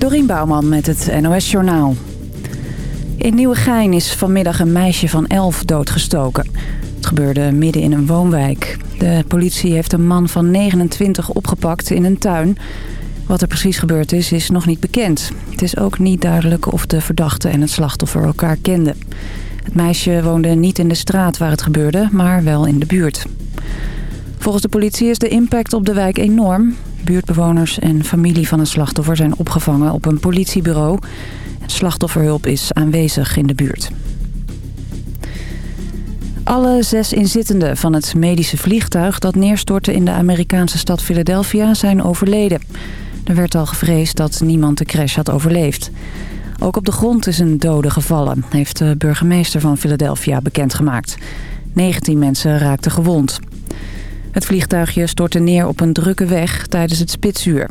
Dorien Bouwman met het NOS Journaal. In Nieuwegein is vanmiddag een meisje van 11 doodgestoken. Het gebeurde midden in een woonwijk. De politie heeft een man van 29 opgepakt in een tuin. Wat er precies gebeurd is, is nog niet bekend. Het is ook niet duidelijk of de verdachte en het slachtoffer elkaar kenden. Het meisje woonde niet in de straat waar het gebeurde, maar wel in de buurt. Volgens de politie is de impact op de wijk enorm. Buurtbewoners en familie van het slachtoffer zijn opgevangen op een politiebureau. Slachtofferhulp is aanwezig in de buurt. Alle zes inzittenden van het medische vliegtuig dat neerstortte in de Amerikaanse stad Philadelphia zijn overleden. Er werd al gevreesd dat niemand de crash had overleefd. Ook op de grond is een dode gevallen, heeft de burgemeester van Philadelphia bekendgemaakt. 19 mensen raakten gewond. Het vliegtuigje stortte neer op een drukke weg tijdens het spitsuur.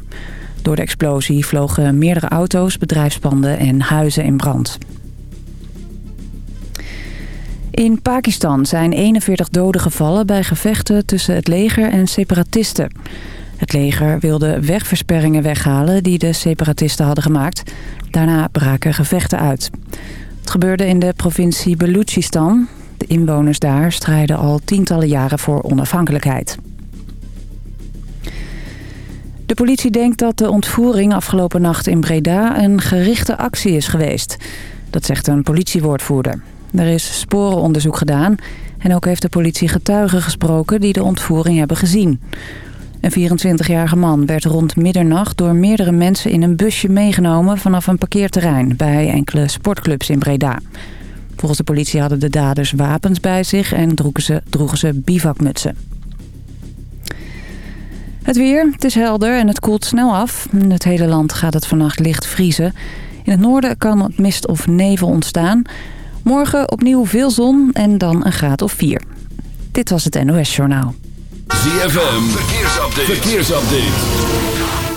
Door de explosie vlogen meerdere auto's, bedrijfspanden en huizen in brand. In Pakistan zijn 41 doden gevallen bij gevechten tussen het leger en separatisten. Het leger wilde wegversperringen weghalen die de separatisten hadden gemaakt. Daarna braken gevechten uit. Het gebeurde in de provincie Balochistan. Inwoners daar strijden al tientallen jaren voor onafhankelijkheid. De politie denkt dat de ontvoering afgelopen nacht in Breda een gerichte actie is geweest. Dat zegt een politiewoordvoerder. Er is sporenonderzoek gedaan en ook heeft de politie getuigen gesproken die de ontvoering hebben gezien. Een 24-jarige man werd rond middernacht door meerdere mensen in een busje meegenomen vanaf een parkeerterrein bij enkele sportclubs in Breda. Volgens de politie hadden de daders wapens bij zich en droegen ze, droegen ze bivakmutsen. Het weer, het is helder en het koelt snel af. In het hele land gaat het vannacht licht vriezen. In het noorden kan mist of nevel ontstaan. Morgen opnieuw veel zon en dan een graad of 4. Dit was het NOS Journaal. ZFM, verkeersupdate. verkeersupdate.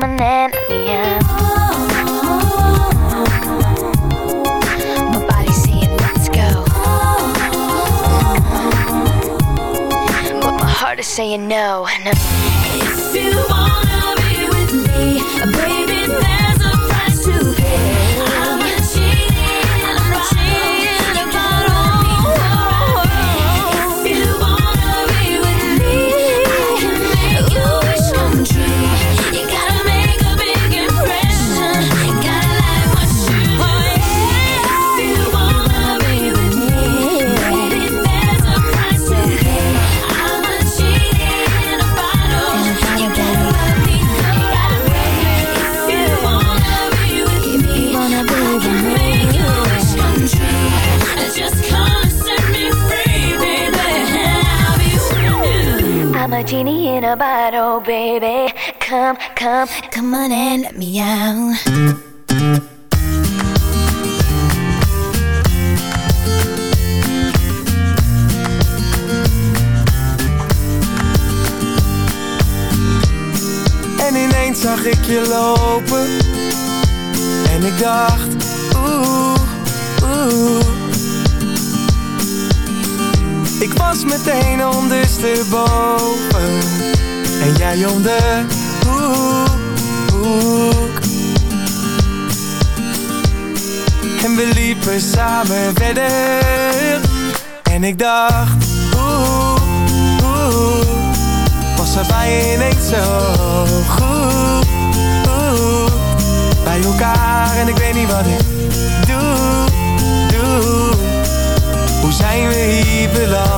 I am. My body saying let's go, but my heart is saying no, no. If you want a bottle, baby. Come, come, come on and let me out. Zag ik je lopen En ik dacht, oeh, oeh was meteen ondersteboven. En jij om de hoek, hoek En we liepen samen verder. En ik dacht, oeh, oeh was er bij ineens zo goed? Bij elkaar en ik weet niet wat ik doe, doe. Hoe zijn we hier beland?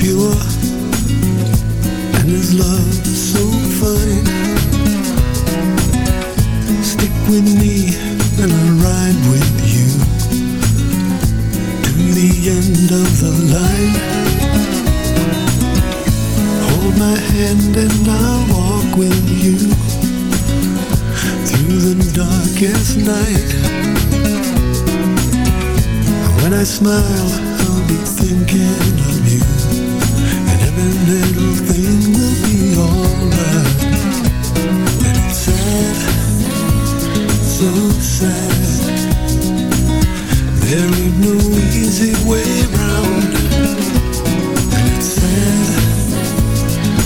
pure And his love so fine Stick with me and I'll ride with you To the end of the line. Hold my hand and I'll walk with you Through the darkest night. When I smile I'll be thinking no easy way around. It's sad,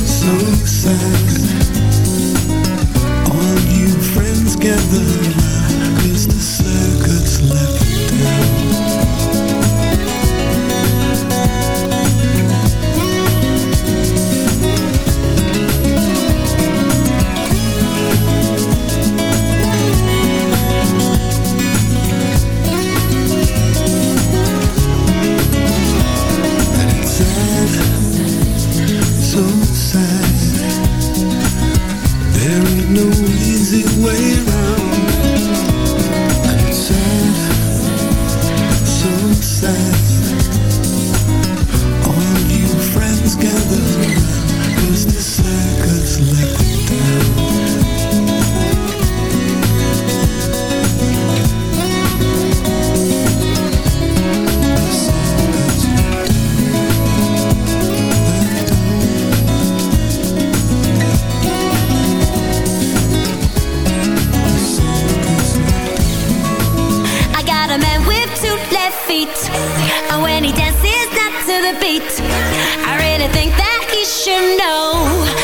so sad All you friends gather feet. And when he dances up to the beat, I really think that he should know.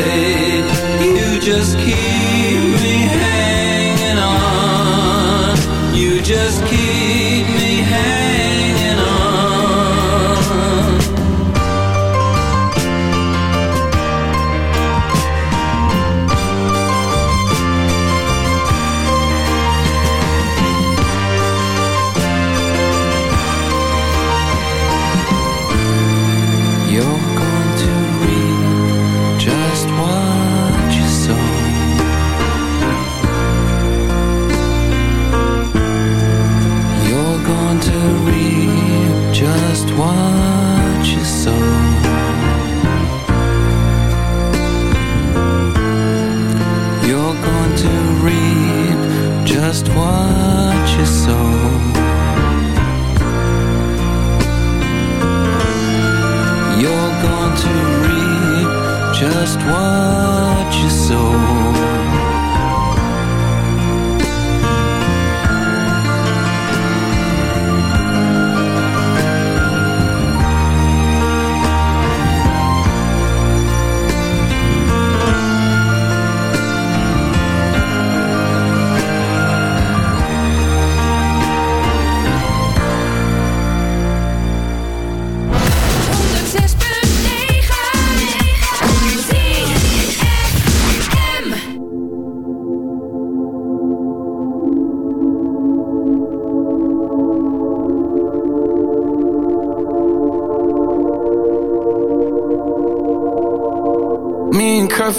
You just keep what you sow.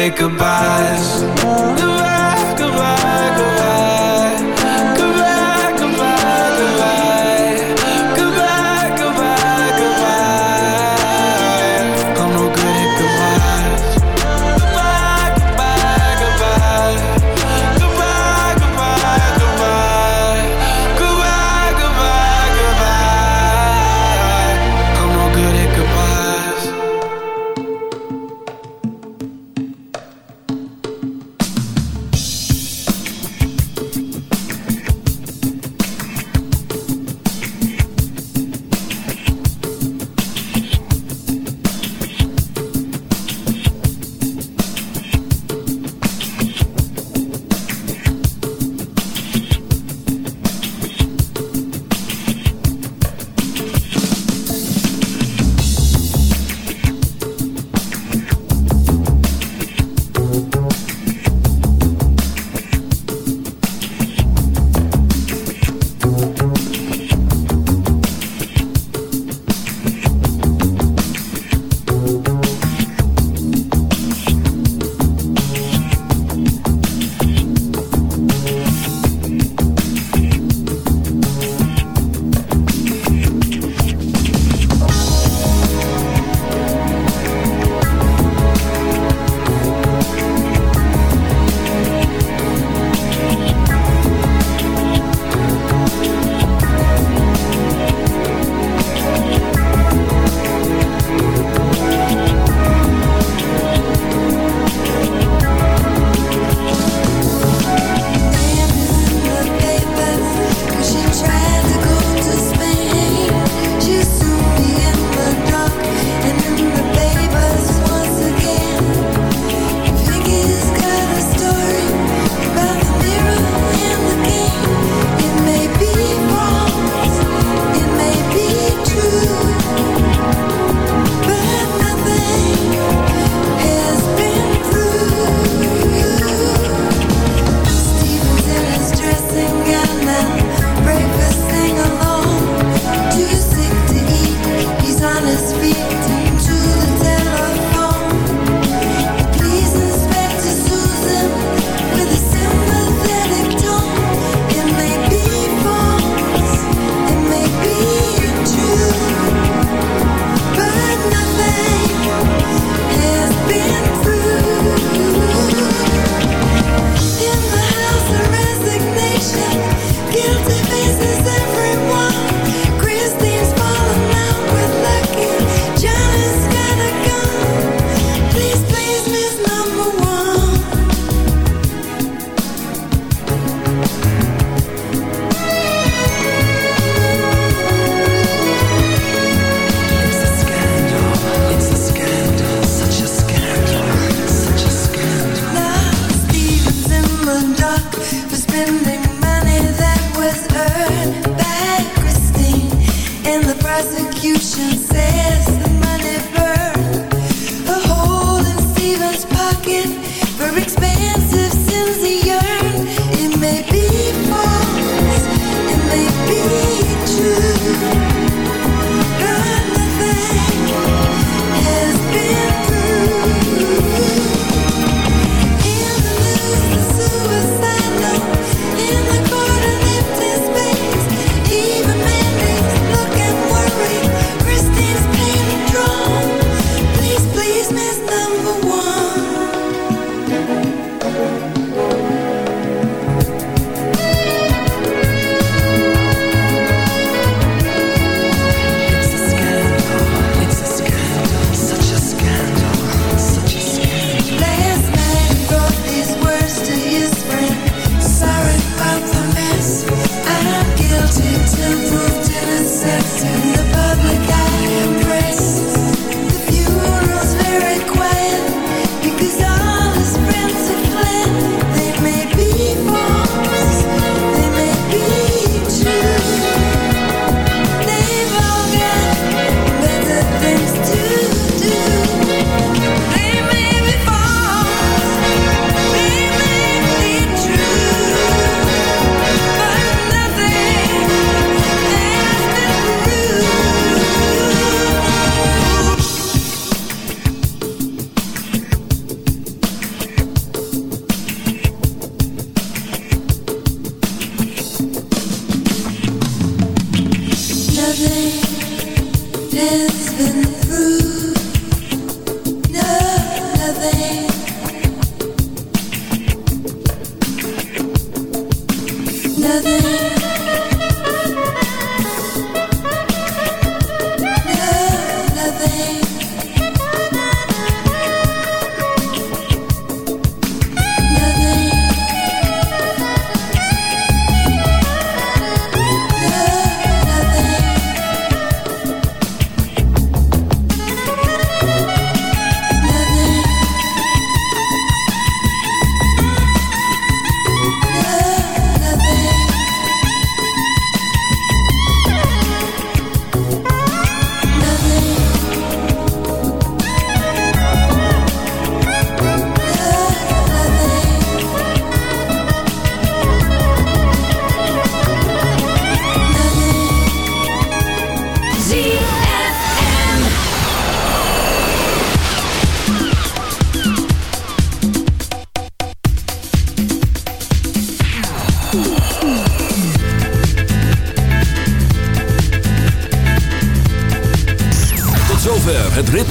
automatic goodbyes